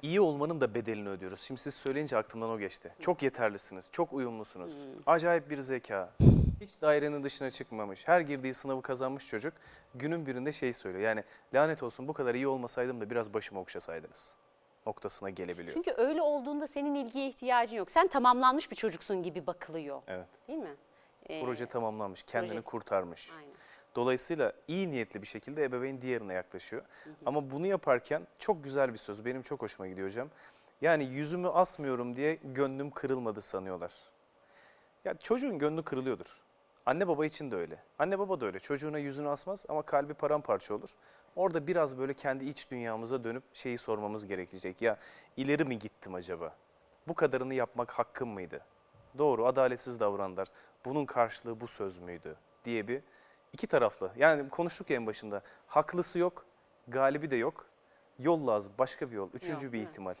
çünkü. İyi olmanın da bedelini ödüyoruz. Şimdi siz söyleyince aklımdan o geçti. Çok yeterlisiniz, çok uyumlusunuz. Acayip bir zeka. Hiç dairenin dışına çıkmamış. Her girdiği sınavı kazanmış çocuk. Günün birinde şey söylüyor. Yani lanet olsun bu kadar iyi olmasaydım da biraz başımı okşasaydınız. Noktasına gelebiliyor. Çünkü öyle olduğunda senin ilgiye ihtiyacın yok. Sen tamamlanmış bir çocuksun gibi bakılıyor. Evet. Değil mi? Ee, Proje tamamlanmış, kendini proje- kurtarmış. Aynen. Dolayısıyla iyi niyetli bir şekilde ebeveyn diğerine yaklaşıyor. Ama bunu yaparken çok güzel bir söz. Benim çok hoşuma gidiyor hocam. Yani yüzümü asmıyorum diye gönlüm kırılmadı sanıyorlar. Ya çocuğun gönlü kırılıyordur. Anne baba için de öyle. Anne baba da öyle. Çocuğuna yüzünü asmaz ama kalbi paramparça olur. Orada biraz böyle kendi iç dünyamıza dönüp şeyi sormamız gerekecek. Ya ileri mi gittim acaba? Bu kadarını yapmak hakkım mıydı? Doğru, adaletsiz davrandılar. Bunun karşılığı bu söz müydü? diye bir iki taraflı. Yani konuştuk ya en başında. Haklısı yok, galibi de yok. Yol lazım, başka bir yol, üçüncü Yok, bir evet. ihtimal.